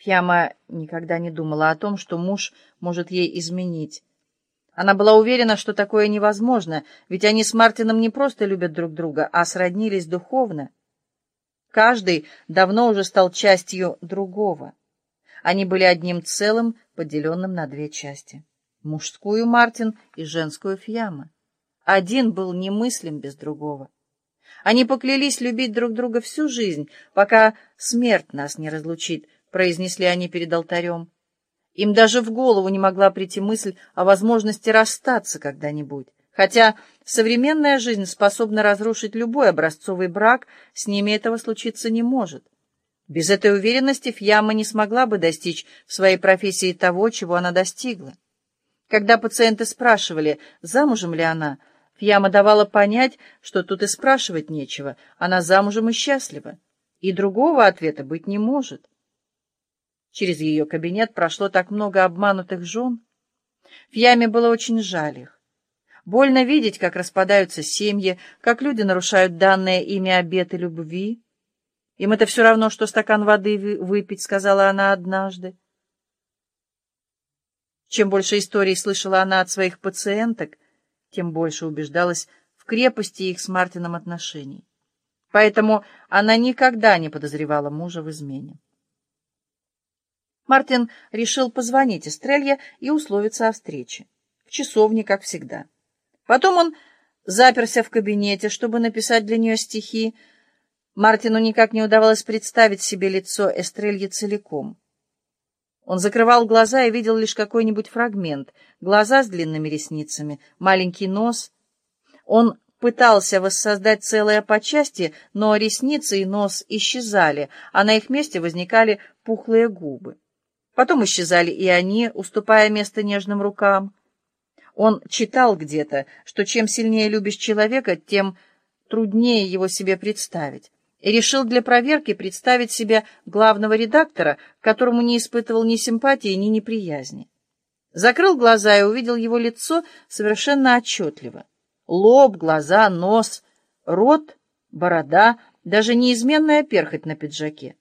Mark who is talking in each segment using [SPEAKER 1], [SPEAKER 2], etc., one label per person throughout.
[SPEAKER 1] Фьяма никогда не думала о том, что муж может ей изменить. Она была уверена, что такое невозможно, ведь они с Мартином не просто любят друг друга, а сроднились духовно. Каждый давно уже стал частью другого. Они были одним целым, поделенным на две части. Мужскую Мартин и женскую Фьяма. Один был немыслим без другого. Они поклялись любить друг друга всю жизнь, пока смерть нас не разлучит, произнесли они перед алтарем. Им даже в голову не могла прийти мысль о возможности расстаться когда-нибудь. Хотя современная жизнь способна разрушить любой образцовый брак, с ними этого случиться не может. Без этой уверенности Фьяма не смогла бы достичь в своей профессии того, чего она достигла. Когда пациенты спрашивали, замужем ли она, Фьяма давала понять, что тут и спрашивать нечего, она замужем и счастлива, и другого ответа быть не может. Через ее кабинет прошло так много обманутых жен. В яме было очень жаль их. Больно видеть, как распадаются семьи, как люди нарушают данные ими обеты любви. Им это все равно, что стакан воды выпить, сказала она однажды. Чем больше историй слышала она от своих пациенток, тем больше убеждалась в крепости их с Мартином отношений. Поэтому она никогда не подозревала мужа в измене. Мартин решил позвонить Эстрелье и условиться о встрече. В часовне, как всегда. Потом он заперся в кабинете, чтобы написать для нее стихи. Мартину никак не удавалось представить себе лицо Эстрельи целиком. Он закрывал глаза и видел лишь какой-нибудь фрагмент. Глаза с длинными ресницами, маленький нос. Он пытался воссоздать целое по части, но ресницы и нос исчезали, а на их месте возникали пухлые губы. Потом исчезали и они, уступая место нежным рукам. Он читал где-то, что чем сильнее любишь человека, тем труднее его себе представить, и решил для проверки представить себе главного редактора, которому не испытывал ни симпатии, ни неприязни. Закрыл глаза и увидел его лицо совершенно отчетливо. Лоб, глаза, нос, рот, борода, даже неизменная перхоть на пиджаке.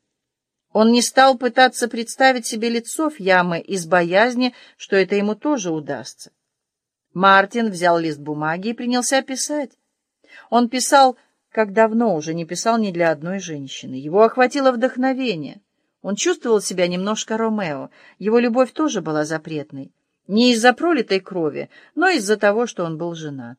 [SPEAKER 1] Он не стал пытаться представить себе лицо Фьямы из боязни, что это ему тоже удастся. Мартин взял лист бумаги и принялся писать. Он писал, как давно уже не писал ни для одной женщины. Его охватило вдохновение. Он чувствовал себя немножко Ромео. Его любовь тоже была запретной. Не из-за пролитой крови, но из-за того, что он был женат.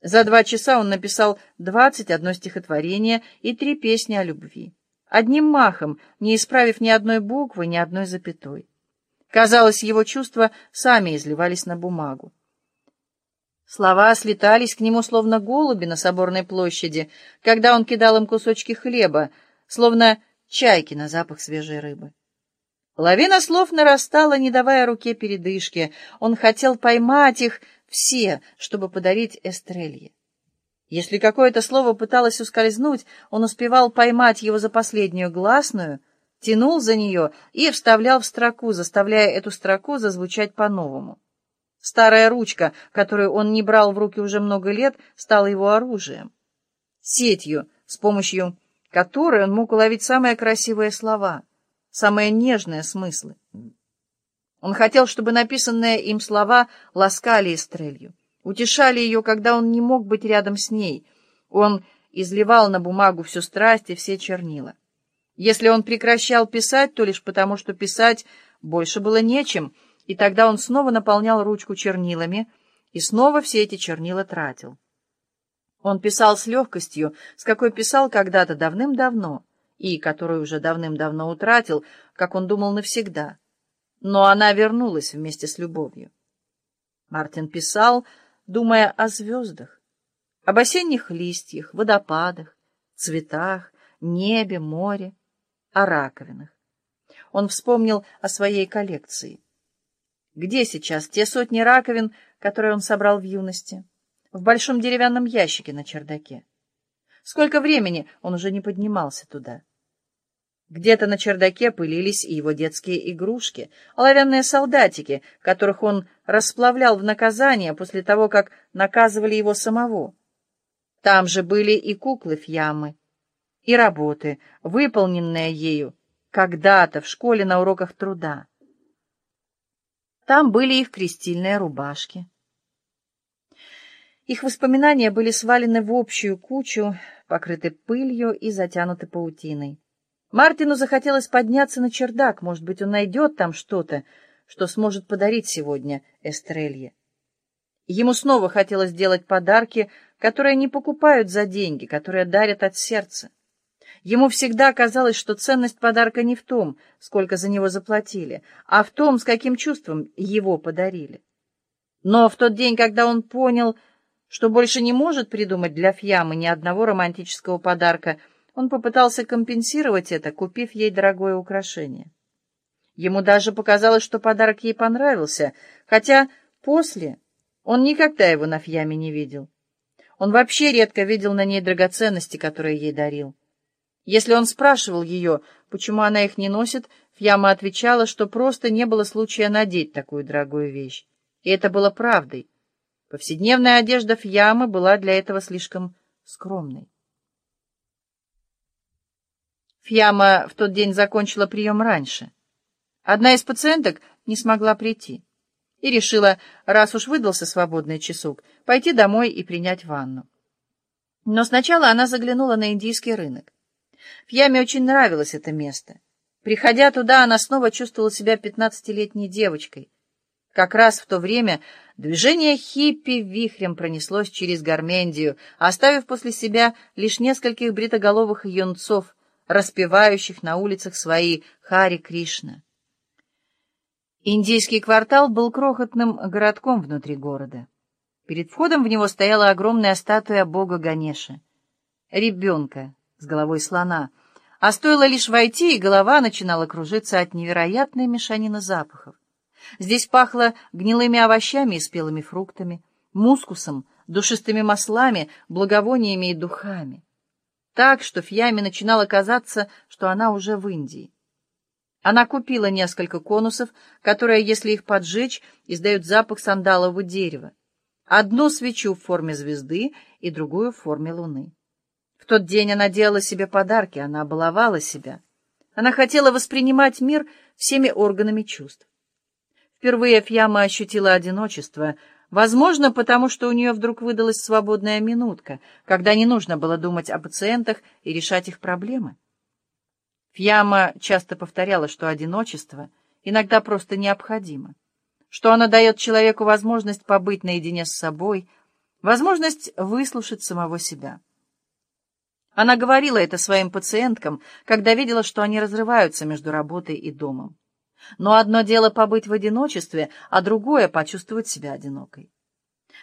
[SPEAKER 1] За два часа он написал двадцать одно стихотворение и три песни о любви одним махом, не исправив ни одной буквы, ни одной запятой. Казалось, его чувства сами изливались на бумагу. Слова слетались к нему, словно голуби на соборной площади, когда он кидал им кусочки хлеба, словно чайки на запах свежей рыбы. Лавина слов нарастала, не давая руке передышки. Он хотел поймать их все, чтобы подарить Эстрелье. Если какое-то слово пыталось ускользнуть, он успевал поймать его за последнюю гласную, тянул за нее и вставлял в строку, заставляя эту строку зазвучать по-новому. Старая ручка, которую он не брал в руки уже много лет, стала его оружием. Сетью, с помощью которой он мог уловить самые красивые слова, самые нежные смыслы. Он хотел, чтобы написанные им слова ласкали Эстрелью утешали ее, когда он не мог быть рядом с ней. Он изливал на бумагу всю страсть и все чернила. Если он прекращал писать, то лишь потому, что писать больше было нечем, и тогда он снова наполнял ручку чернилами и снова все эти чернила тратил. Он писал с легкостью, с какой писал когда-то давным-давно, и которую уже давным-давно утратил, как он думал навсегда. Но она вернулась вместе с любовью. Мартин писал, думая о звездах, об осенних листьях, водопадах, цветах, небе, море, о раковинах. Он вспомнил о своей коллекции. Где сейчас те сотни раковин, которые он собрал в юности? В большом деревянном ящике на чердаке. Сколько времени он уже не поднимался туда? Где-то на чердаке пылились и его детские игрушки, оловянные солдатики, которых он расплавлял в наказание после того, как наказывали его самого. Там же были и куклы Фьямы, и работы, выполненные ею, когда-то в школе на уроках труда. Там были их крестильные рубашки. Их воспоминания были свалены в общую кучу, покрыты пылью и затянуты паутиной. Мартину захотелось подняться на чердак, может быть, он найдет там что-то, что сможет подарить сегодня Эстрелье. Ему снова хотелось сделать подарки, которые не покупают за деньги, которые дарят от сердца. Ему всегда казалось, что ценность подарка не в том, сколько за него заплатили, а в том, с каким чувством его подарили. Но в тот день, когда он понял, что больше не может придумать для Фьямы ни одного романтического подарка, он попытался компенсировать это, купив ей дорогое украшение. Ему даже показалось, что подарок ей понравился, хотя после он никогда его на Фьяме не видел. Он вообще редко видел на ней драгоценности, которые ей дарил. Если он спрашивал ее, почему она их не носит, Фьяма отвечала, что просто не было случая надеть такую дорогую вещь. И это было правдой. Повседневная одежда Фьямы была для этого слишком скромной. Фьяма в тот день закончила прием раньше. Одна из пациенток не смогла прийти и решила, раз уж выдался свободный часок, пойти домой и принять ванну. Но сначала она заглянула на индийский рынок. Фьяме очень нравилось это место. Приходя туда, она снова чувствовала себя пятнадцатилетней девочкой. Как раз в то время движение хиппи вихрем пронеслось через Гармендию, оставив после себя лишь нескольких бритоголовых юнцов, распевающих на улицах свои «Хари Кришна». Индийский квартал был крохотным городком внутри города. Перед входом в него стояла огромная статуя бога Ганеша, ребенка, с головой слона, а стоило лишь войти, и голова начинала кружиться от невероятной мешанины запахов. Здесь пахло гнилыми овощами и спелыми фруктами, мускусом, душистыми маслами, благовониями и духами. Так что Фьяме начинало казаться, что она уже в Индии. Она купила несколько конусов, которые, если их поджечь, издают запах сандалового дерева. Одну свечу в форме звезды и другую в форме луны. В тот день она делала себе подарки, она баловала себя. Она хотела воспринимать мир всеми органами чувств. Впервые Фьяма ощутила одиночество, возможно, потому что у нее вдруг выдалась свободная минутка, когда не нужно было думать о пациентах и решать их проблемы. Фьяма часто повторяла, что одиночество иногда просто необходимо, что оно дает человеку возможность побыть наедине с собой, возможность выслушать самого себя. Она говорила это своим пациенткам, когда видела, что они разрываются между работой и домом. Но одно дело побыть в одиночестве, а другое — почувствовать себя одинокой.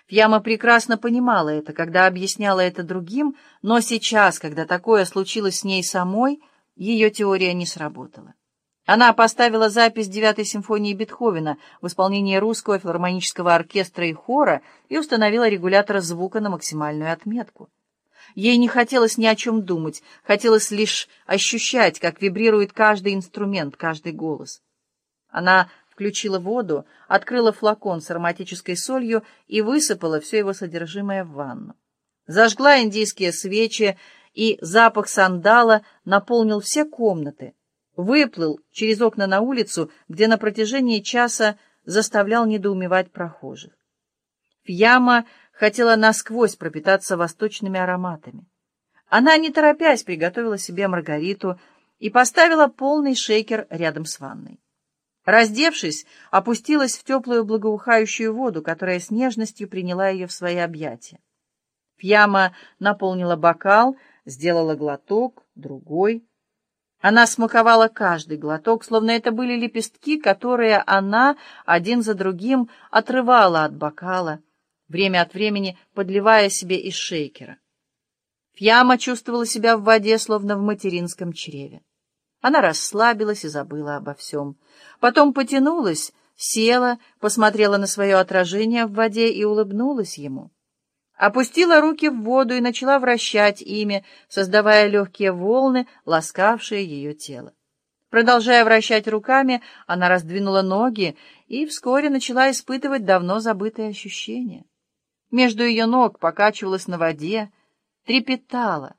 [SPEAKER 1] Фьяма прекрасно понимала это, когда объясняла это другим, но сейчас, когда такое случилось с ней самой, ее теория не сработала. Она поставила запись девятой симфонии Бетховена в исполнении русского филармонического оркестра и хора и установила регулятор звука на максимальную отметку. Ей не хотелось ни о чем думать, хотелось лишь ощущать, как вибрирует каждый инструмент, каждый голос. Она включила воду, открыла флакон с ароматической солью и высыпала все его содержимое в ванну. Зажгла индийские свечи, и запах сандала наполнил все комнаты. Выплыл через окна на улицу, где на протяжении часа заставлял недоумевать прохожих. Фьяма хотела насквозь пропитаться восточными ароматами. Она, не торопясь, приготовила себе маргариту и поставила полный шейкер рядом с ванной. Раздевшись, опустилась в теплую благоухающую воду, которая с нежностью приняла ее в свои объятия. Фьяма наполнила бокал, сделала глоток, другой. Она смаковала каждый глоток, словно это были лепестки, которые она один за другим отрывала от бокала, время от времени подливая себе из шейкера. Фьяма чувствовала себя в воде, словно в материнском чреве. Она расслабилась и забыла обо всем. Потом потянулась, села, посмотрела на свое отражение в воде и улыбнулась ему. Опустила руки в воду и начала вращать ими, создавая легкие волны, ласкавшие ее тело. Продолжая вращать руками, она раздвинула ноги и вскоре начала испытывать давно забытые ощущения. Между ее ног покачивалась на воде, трепетала,